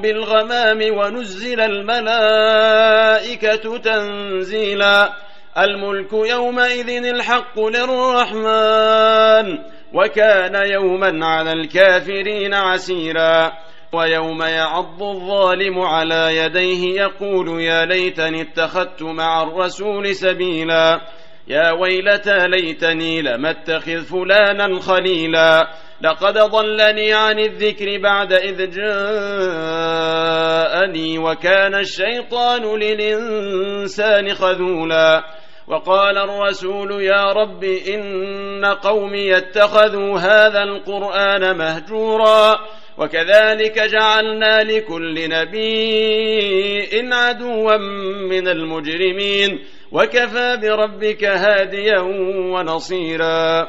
بالغمام ونزل الملائكة تنزيلا. الملك يومئذ الحق للرحمن وكان يوما على الكافرين عسيرا. ويوم يعض الظالم على يديه يقول يا ليتني اتخذت مع الرسول سبيلا. يا ويلتى ليتني لم اتخذ فلانا خليلا. لقد ضلني عن الذكر بعد إذ جاءني وكان الشيطان للإنسان خذولا وقال الرسول يا رب إن قومي اتخذوا هذا القرآن مهجورا وكذلك جعلنا لكل نبي عدوا من المجرمين وكفى بربك هاديا ونصيرا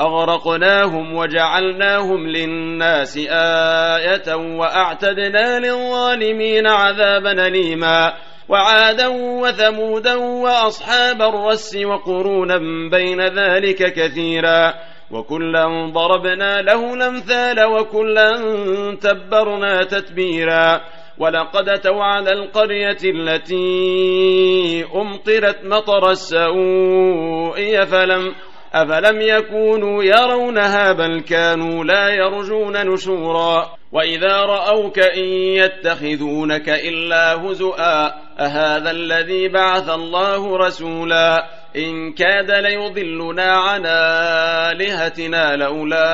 أغرقناهم وجعلناهم للناس آية وأعتدنا للظالمين عذابا أليما. وعادا وثمودا وأصحاب الرس وقرونا بين ذلك كثيرا. وكلا ضربنا له الأمثال وكلا تبرنا تتبيرا. ولقد أتوا على القرية التي أمطرت مطر السوء فلم أفلم يكونوا يرونها بل كانوا لا يرجون نشورا وإذا رأوك إن يتخذونك إلا هزؤا أهذا الذي بعث الله رسولا إن كاد ليضلنا عن آلهتنا لولا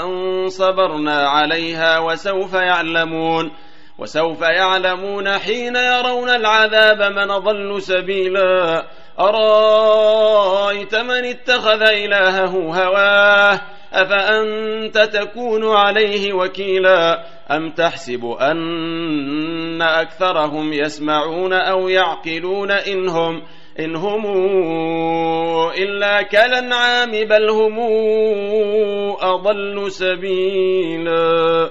أن صبرنا عليها وسوف يعلمون وسوف يعلمون حين يرون العذاب من ضل سبيلا أرأيت من اتخذ إلهه هواه؟ أفأنت تكون عليه وكيلا؟ أم تحسب أن أكثرهم يسمعون أو يعقلون إنهم إن هم إلا كالأنعام بل هم أضل سبيلا؟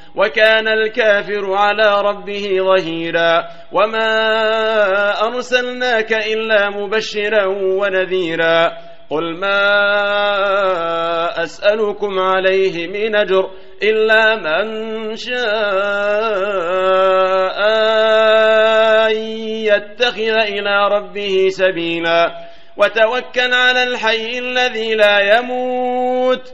وكان الكافر على ربه ظهيرا وما أرسلناك إلا مبشرا ونذيرا قل ما أسألكم عليه من أجر إلا من شاء يتخذ إلى ربه سبيلا وتوكل على الحي الذي لا يموت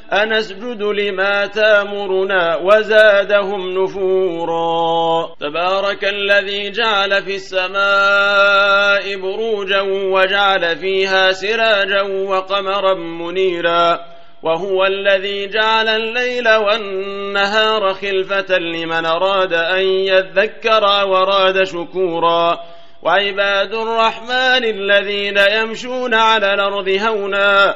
أنسجد لما تامرنا وزادهم نفورا. تبارك الذي جعل في السماء بروجا وجعل فيها سراجا وقمرا منيرا. وهو الذي جعل الليل والنهار خلفة لمن أراد أن يذكر وراد شكورا. وعباد الرحمن الذين يمشون على الأرض هونا.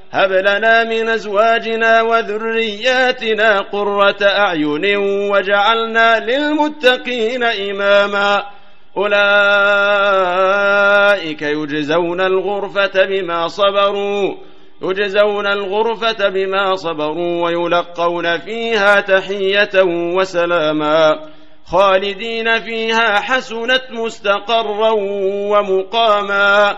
هب لنا من أزواجنا وذرياتنا قرة أعين وجعلنا للمتقين إماما. أولئك يجزون الغرفة بما صبروا يجزون الغرفة بما صبروا ويلقون فيها تحية وسلاما. خالدين فيها حسنت مستقرا ومقاما.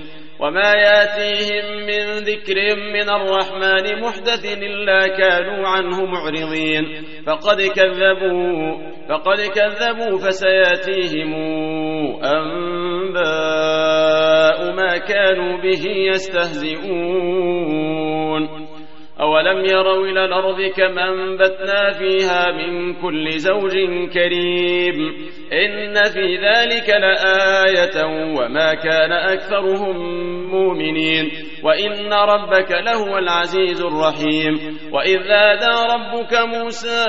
وما ياتيهم من ذكر من الرحمن محدث إلا كانوا عنه معرضين فقد كذبوا فقد كذبوا فسياتيهم أنباء ما كانوا به يستهزئون أولم يروا إلى الأرض كما أنبتنا فيها من كل زوج كريم إن في ذلك لآية وما كان أكثرهم مؤمنين وإن ربك لهو العزيز الرحيم وإذ نادى ربك موسى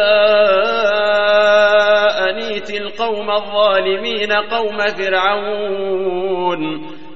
أنيت القوم الظالمين قوم فرعون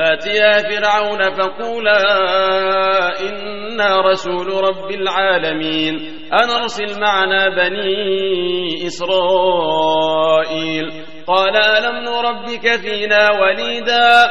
فاتيا فرعون فقولا إنا رسول رب العالمين أن أرسل معنا بني إسرائيل قال ألم نربك فينا وليدا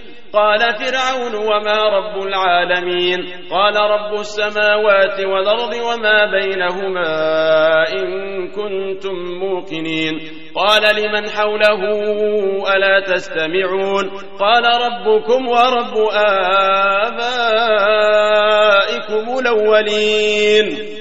قال فرعون وما رب العالمين قال رب السماوات والأرض وما بينهما إن كنتم موقنين قال لمن حوله ألا تستمعون قال ربكم ورب آبائكم الأولين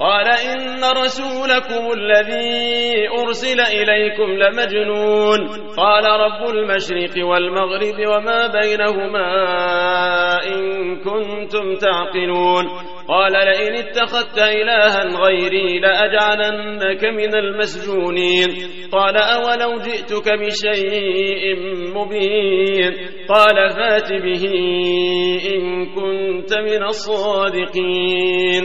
قال إن رسولكم الذي أرسل إليكم لمجنون. قال رب المشرق والمغرب وما بينهما إن كنتم تعقلون. قال لئن اتخذت إلها غيري لأجعلنك من المسجونين. قال أولو جئتك بشيء مبين. قال فات به إن كنت من الصادقين.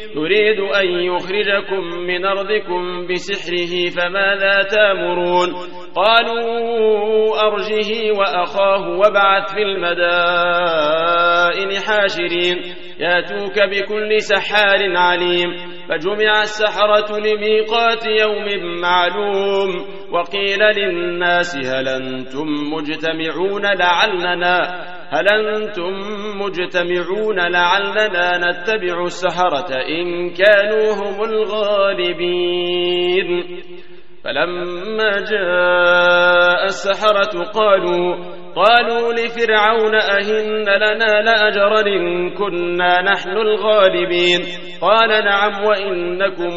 يريد أن يخرجكم من أرضكم بسحره فماذا تأمرون؟ قالوا أرجه وأخاه وابعث في المدائن حاشرين. ياتوك بكل سحار عليم. فجمع السحرة لميقات يوم معلوم. وقيل للناس هل أنتم مجتمعون لعلنا هل أنتم مجتمعون لعلنا نتبع السحرة إن كانوا هم الغالبين؟ فلما جاء السحرة قالوا قالوا لفرعون أهن لنا لأجرا إن كنا نحن الغالبين؟ قال نعم وإنكم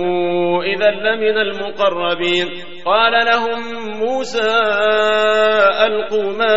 إذا لمن المقربين. قال لهم موسى ألقوا ما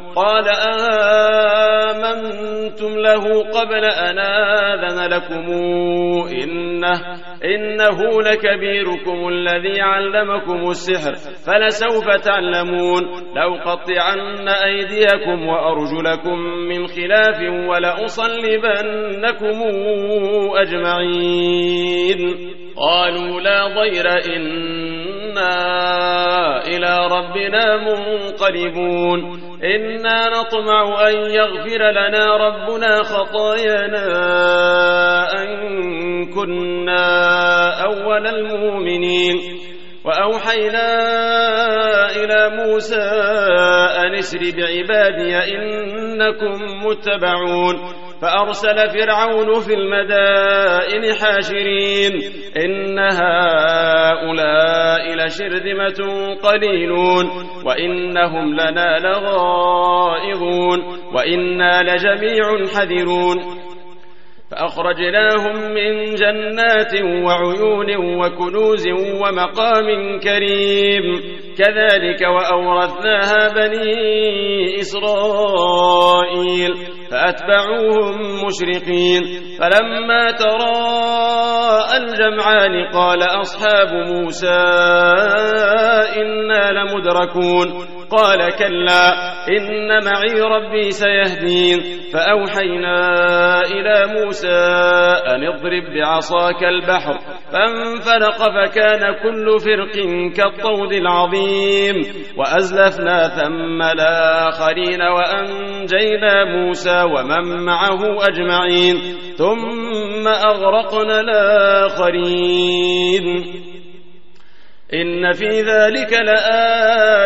قال آمنتم له قبل أن آذن لكم إنه إنه لكبيركم الذي علمكم السحر فلسوف تعلمون لو قطعن أيديكم وأرجلكم من خلاف ولأصلبنكم أجمعين قالوا لا ضير إن إنا إلى ربنا منقلبون. إنا نطمع أن يغفر لنا ربنا خطايانا أن كنا أول المؤمنين. وأوحينا إلى موسى أن اسر بعبادي إنكم متبعون. فأرسل فرعون في المدائن حاشرين. إن هؤلاء لشرذمة قليلون. وإنهم لنا لغائظون. وإنا لجميع حذرون. فأخرجناهم من جنات وعيون وكنوز ومقام كريم. كذلك وأورثناها بني إسرائيل. فأتبعوهم مشرقين. فلما تراءى الجمعان قال أصحاب موسى إنا لمدركون. قال كلا إن معي ربي سيهدين. فأوحينا إلى موسى أن اضرب بعصاك البحر فانفلق فكان كل فرق كالطود العظيم. وأزلفنا ثم الآخرين وأنجينا موسى ومن معه أجمعين. ثم أغرقنا الآخرين. إن في ذلك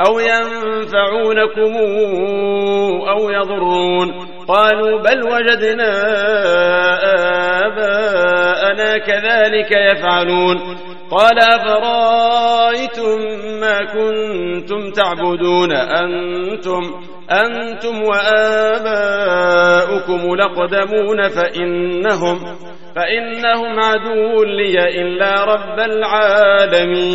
أو ينفعونكم أو يضرون. قالوا بل وجدنا آباءنا كذلك يفعلون. قال أفرأيتم ما كنتم تعبدون؟ أنتم أنتم وآباؤكم لقدمون فإنهم فإنهم عدو لي إلا رب العالمين.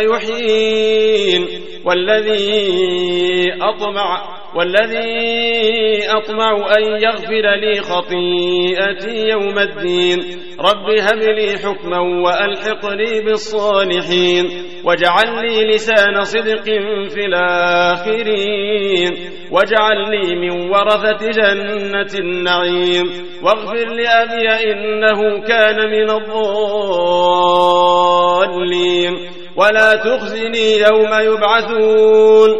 يحيين. والذي أطمع والذي أطمع أن يغفر لي خطيئتي يوم الدين. رب هب لي حكما وألحقني بالصالحين. واجعل لي لسان صدق في الآخرين. واجعل لي من ورثة جنة النعيم. واغفر لأبي إنه كان من الضالين. ولا تخزني يوم يبعثون.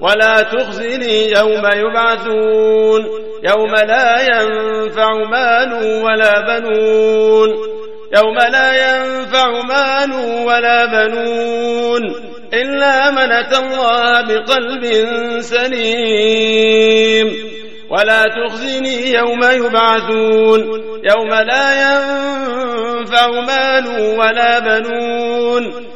ولا تخزني يوم يبعثون. يوم لا ينفع مال ولا بنون. يوم لا ينفع مال ولا بنون. إلا من أتى الله بقلب سليم. ولا تخزني يوم يبعثون. يوم لا ينفع مال ولا بنون.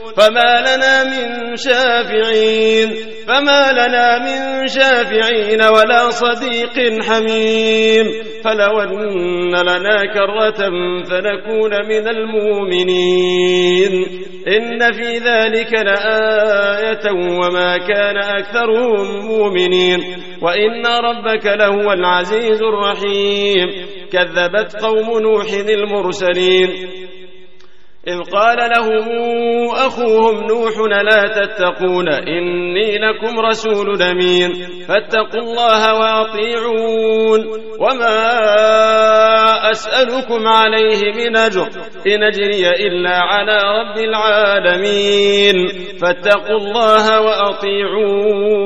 فما لنا من شافعين فما لنا من شافعين ولا صديق حميم فلو أن لنا كرة فنكون من المؤمنين. إن في ذلك لآية وما كان أكثرهم مؤمنين. وإن ربك لهو العزيز الرحيم. كذبت قوم نوح المرسلين. إذ قال لهم أخوهم نوح لا تتقون؟ إني لكم رسول أمين فاتقوا الله وأطيعون. وما أسألكم عليه من أجر إن أجري إلا على رب العالمين. فاتقوا الله وأطيعون.